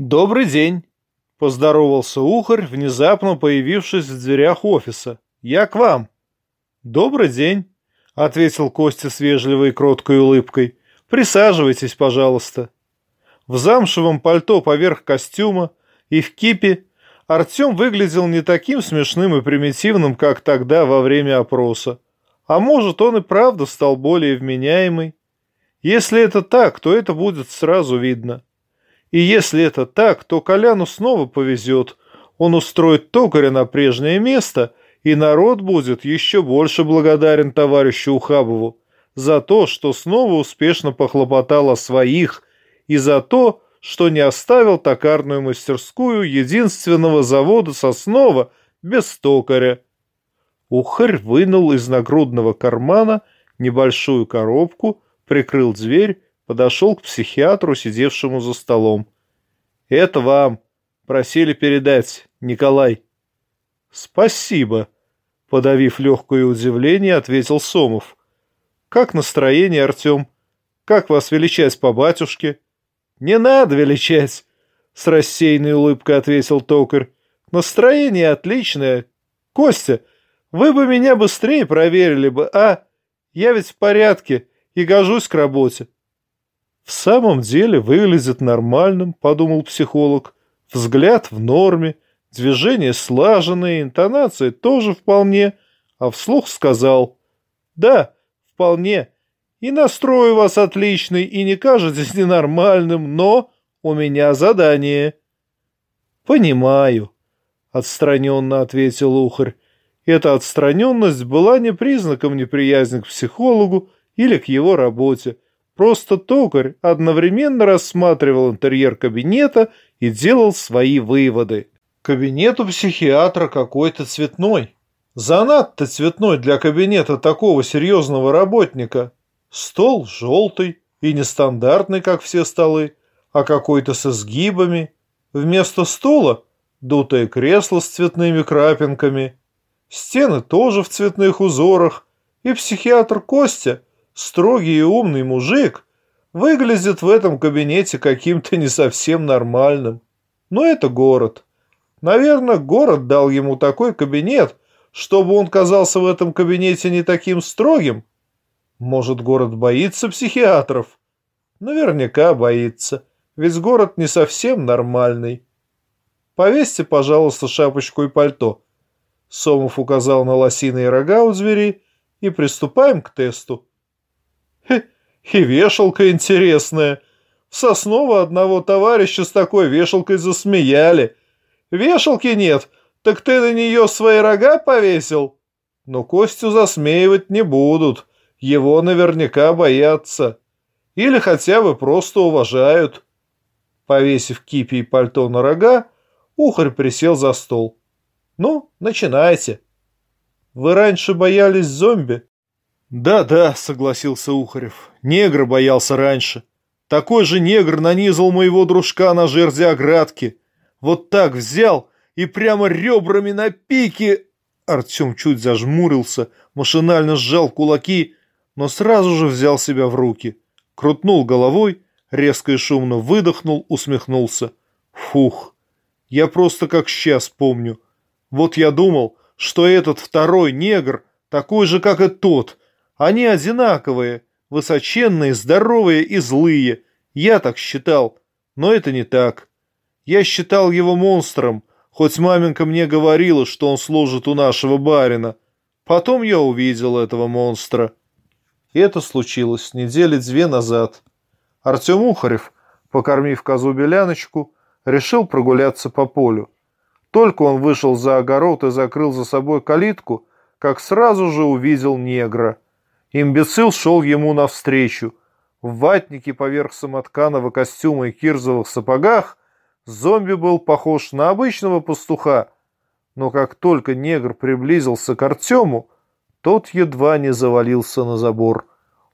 «Добрый день!» – поздоровался Ухарь, внезапно появившись в дверях офиса. «Я к вам!» «Добрый день!» – ответил Костя с вежливой кроткой улыбкой. «Присаживайтесь, пожалуйста». В замшевом пальто поверх костюма и в кипе Артем выглядел не таким смешным и примитивным, как тогда во время опроса. А может, он и правда стал более вменяемый. Если это так, то это будет сразу видно. И если это так, то Коляну снова повезет. Он устроит токаря на прежнее место, и народ будет еще больше благодарен товарищу Ухабову за то, что снова успешно похлопотал о своих, и за то, что не оставил токарную мастерскую единственного завода Соснова без токаря. Ухарь вынул из нагрудного кармана небольшую коробку, прикрыл дверь подошел к психиатру, сидевшему за столом. «Это вам. Просили передать, Николай». «Спасибо», — подавив легкое удивление, ответил Сомов. «Как настроение, Артем? Как вас величать по батюшке?» «Не надо величать», — с рассеянной улыбкой ответил токарь. «Настроение отличное. Костя, вы бы меня быстрее проверили бы, а? Я ведь в порядке и гожусь к работе». «В самом деле выглядит нормальным», — подумал психолог. «Взгляд в норме, движения слаженные, интонации тоже вполне». А вслух сказал «Да, вполне. И настрой у вас отличный, и не кажетесь ненормальным, но у меня задание». «Понимаю», — отстраненно ответил Ухарь. Эта отстраненность была не признаком неприязни к психологу или к его работе. Просто токарь одновременно рассматривал интерьер кабинета и делал свои выводы. Кабинет у психиатра какой-то цветной. Занадто цветной для кабинета такого серьезного работника. Стол желтый и нестандартный, как все столы, а какой-то с изгибами. Вместо стула дутое кресло с цветными крапинками. Стены тоже в цветных узорах. И психиатр Костя – строгий и умный мужик, выглядит в этом кабинете каким-то не совсем нормальным. Но это город. Наверное, город дал ему такой кабинет, чтобы он казался в этом кабинете не таким строгим. Может, город боится психиатров? Наверняка боится, ведь город не совсем нормальный. Повесьте, пожалуйста, шапочку и пальто. Сомов указал на лосиные рога у двери и приступаем к тесту. И вешалка интересная. В Сосново одного товарища с такой вешалкой засмеяли. Вешалки нет, так ты на нее свои рога повесил? Но Костю засмеивать не будут. Его наверняка боятся. Или хотя бы просто уважают. Повесив кипи и пальто на рога, Ухарь присел за стол. «Ну, начинайте». «Вы раньше боялись зомби?» «Да-да», — согласился Ухарев. «Негра боялся раньше. Такой же негр нанизал моего дружка на жерди оградки. Вот так взял и прямо ребрами на пике...» Артем чуть зажмурился, машинально сжал кулаки, но сразу же взял себя в руки. Крутнул головой, резко и шумно выдохнул, усмехнулся. «Фух, я просто как сейчас помню. Вот я думал, что этот второй негр такой же, как и тот» Они одинаковые, высоченные, здоровые и злые. Я так считал, но это не так. Я считал его монстром, хоть маменька мне говорила, что он служит у нашего барина. Потом я увидел этого монстра. Это случилось недели две назад. Артем Ухарев, покормив козу Беляночку, решил прогуляться по полю. Только он вышел за огород и закрыл за собой калитку, как сразу же увидел негра – Имбецил шел ему навстречу. В ватнике поверх самотканого костюма и кирзовых сапогах зомби был похож на обычного пастуха. Но как только негр приблизился к Артему, тот едва не завалился на забор.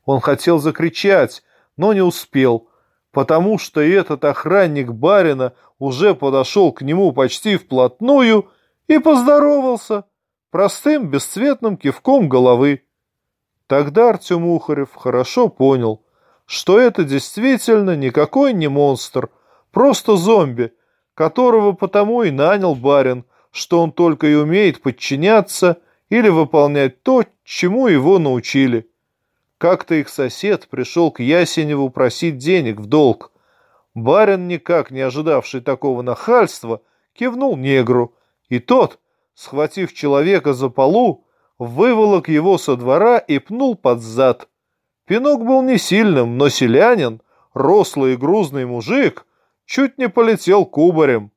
Он хотел закричать, но не успел, потому что этот охранник барина уже подошел к нему почти вплотную и поздоровался простым бесцветным кивком головы. Тогда Артем Ухарев хорошо понял, что это действительно никакой не монстр, просто зомби, которого потому и нанял барин, что он только и умеет подчиняться или выполнять то, чему его научили. Как-то их сосед пришел к Ясеневу просить денег в долг. Барин, никак не ожидавший такого нахальства, кивнул негру, и тот, схватив человека за полу, выволок его со двора и пнул под зад. Пинок был не сильным, но селянин, рослый и грузный мужик, чуть не полетел кубарем.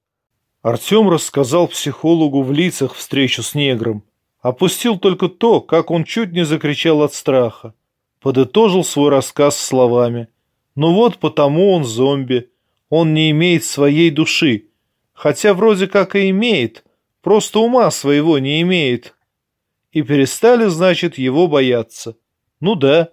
Артем рассказал психологу в лицах встречу с негром. Опустил только то, как он чуть не закричал от страха. Подытожил свой рассказ словами. «Ну вот потому он зомби. Он не имеет своей души. Хотя вроде как и имеет, просто ума своего не имеет». И перестали, значит, его бояться. Ну да.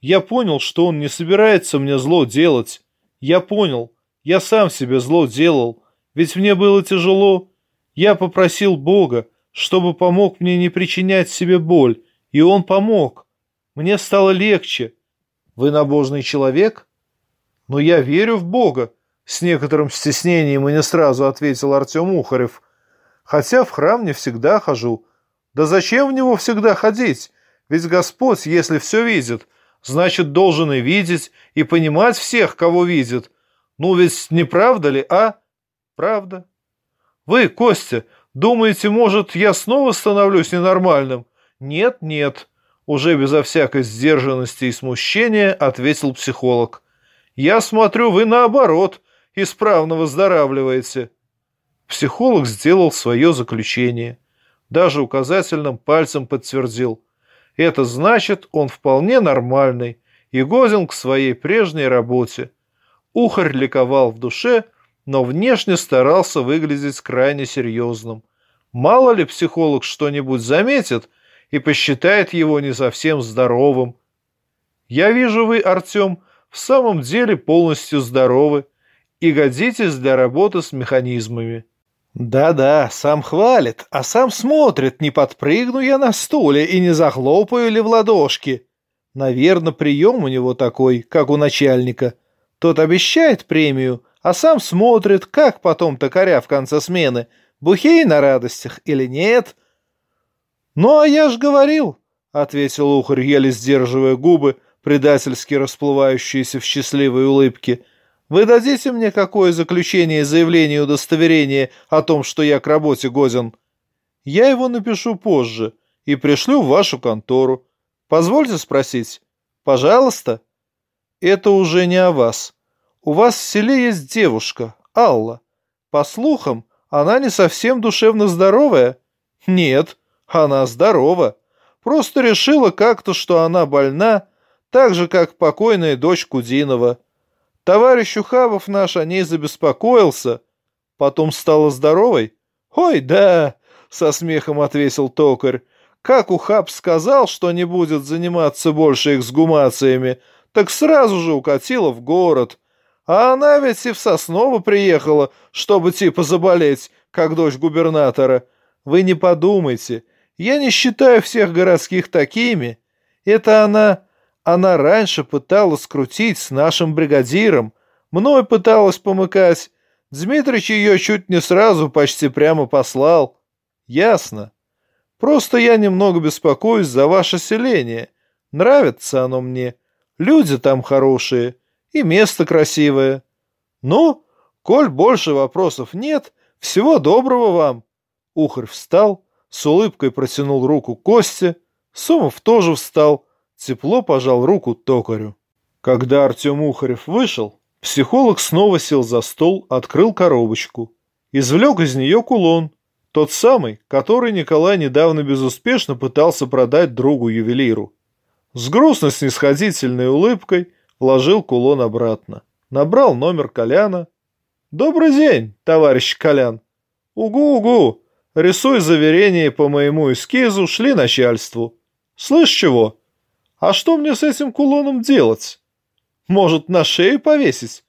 Я понял, что он не собирается мне зло делать. Я понял. Я сам себе зло делал. Ведь мне было тяжело. Я попросил Бога, чтобы помог мне не причинять себе боль. И он помог. Мне стало легче. Вы набожный человек? Но я верю в Бога. С некоторым стеснением и не сразу ответил Артем Ухарев. Хотя в храм не всегда хожу. Да зачем в него всегда ходить? Ведь Господь, если все видит, значит, должен и видеть, и понимать всех, кого видит. Ну ведь не правда ли, а? Правда. Вы, Костя, думаете, может, я снова становлюсь ненормальным? Нет, нет. Уже безо всякой сдержанности и смущения ответил психолог. Я смотрю, вы наоборот, исправно выздоравливаете. Психолог сделал свое заключение. Даже указательным пальцем подтвердил. Это значит, он вполне нормальный и годен к своей прежней работе. Ухарь ликовал в душе, но внешне старался выглядеть крайне серьезным. Мало ли психолог что-нибудь заметит и посчитает его не совсем здоровым. Я вижу, вы, Артем, в самом деле полностью здоровы и годитесь для работы с механизмами. Да-да, сам хвалит, а сам смотрит, не подпрыгну я на стуле и не захлопаю ли в ладошки. Наверное, прием у него такой, как у начальника. Тот обещает премию, а сам смотрит, как потом токаря в конце смены, бухей на радостях или нет. «Ну, а я ж говорил», — ответил ухарь, еле сдерживая губы, предательски расплывающиеся в счастливой улыбке, — вы дадите мне какое заключение и заявление удостоверения о том, что я к работе годен? Я его напишу позже и пришлю в вашу контору. Позвольте спросить. Пожалуйста. Это уже не о вас. У вас в селе есть девушка, Алла. По слухам, она не совсем душевно здоровая. Нет, она здорова. Просто решила как-то, что она больна, так же, как покойная дочь Кудинова. Товарищ Ухабов наш о ней забеспокоился. Потом стала здоровой? Ой, да, со смехом ответил токарь. Как Ухаб сказал, что не будет заниматься больше эксгумациями, так сразу же укатила в город. А она ведь и в Сосново приехала, чтобы типа заболеть, как дочь губернатора. Вы не подумайте, я не считаю всех городских такими. Это она она раньше пыталась скрутить с нашим бригадиром, мной пыталась помыкать. Дмитрич ее чуть не сразу почти прямо послал. Ясно. Просто я немного беспокоюсь за ваше селение. Нравится оно мне. Люди там хорошие. И место красивое. Ну, коль больше вопросов нет, всего доброго вам. Ухарь встал, с улыбкой протянул руку Косте. Сомов тоже встал, тепло пожал руку токарю. Когда Артем Ухарев вышел, психолог снова сел за стол, открыл коробочку. Извлек из нее кулон, тот самый, который Николай недавно безуспешно пытался продать другу-ювелиру. С грустно-снисходительной улыбкой вложил кулон обратно. Набрал номер Коляна. «Добрый день, товарищ Колян!» «Угу-угу! Рисуй заверение по моему эскизу, шли начальству!» «Слышь чего?» А что мне с этим кулоном делать? Может, на шею повесить?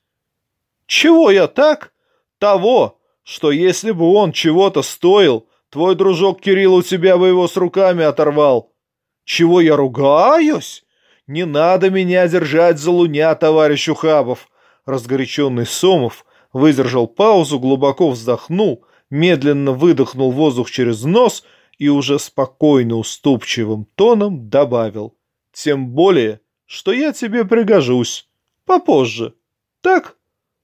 Чего я так? Того, что если бы он чего-то стоил, твой дружок Кирилл у тебя бы его с руками оторвал. Чего я ругаюсь? Не надо меня держать за луня, товарищ Ухабов. Разгоряченный Сомов Выдержал паузу, глубоко вздохнул, медленно выдохнул воздух через нос и уже спокойно уступчивым тоном добавил. Тем более, что я тебе пригожусь. Попозже. Так?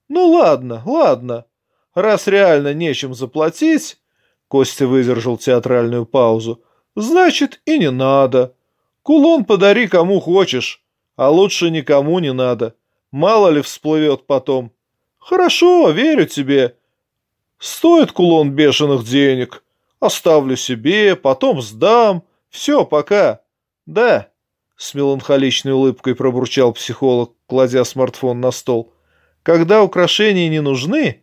Ну ладно, ладно. Раз реально нечем заплатить, Костя выдержал театральную паузу, значит и не надо. Кулон подари кому хочешь, а лучше никому не надо. Мало ли всплывет потом. Хорошо, верю тебе. Стоит кулон бешеных денег. Оставлю себе, потом сдам. Все, пока. Да, с меланхоличной улыбкой пробурчал психолог, кладя смартфон на стол. Когда украшения не нужны,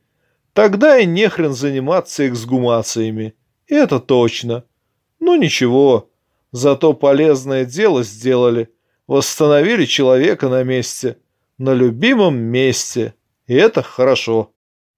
тогда и нехрен заниматься эксгумациями. Это точно. Ну ничего, зато полезное дело сделали. Восстановили человека на месте. На любимом месте. И это хорошо.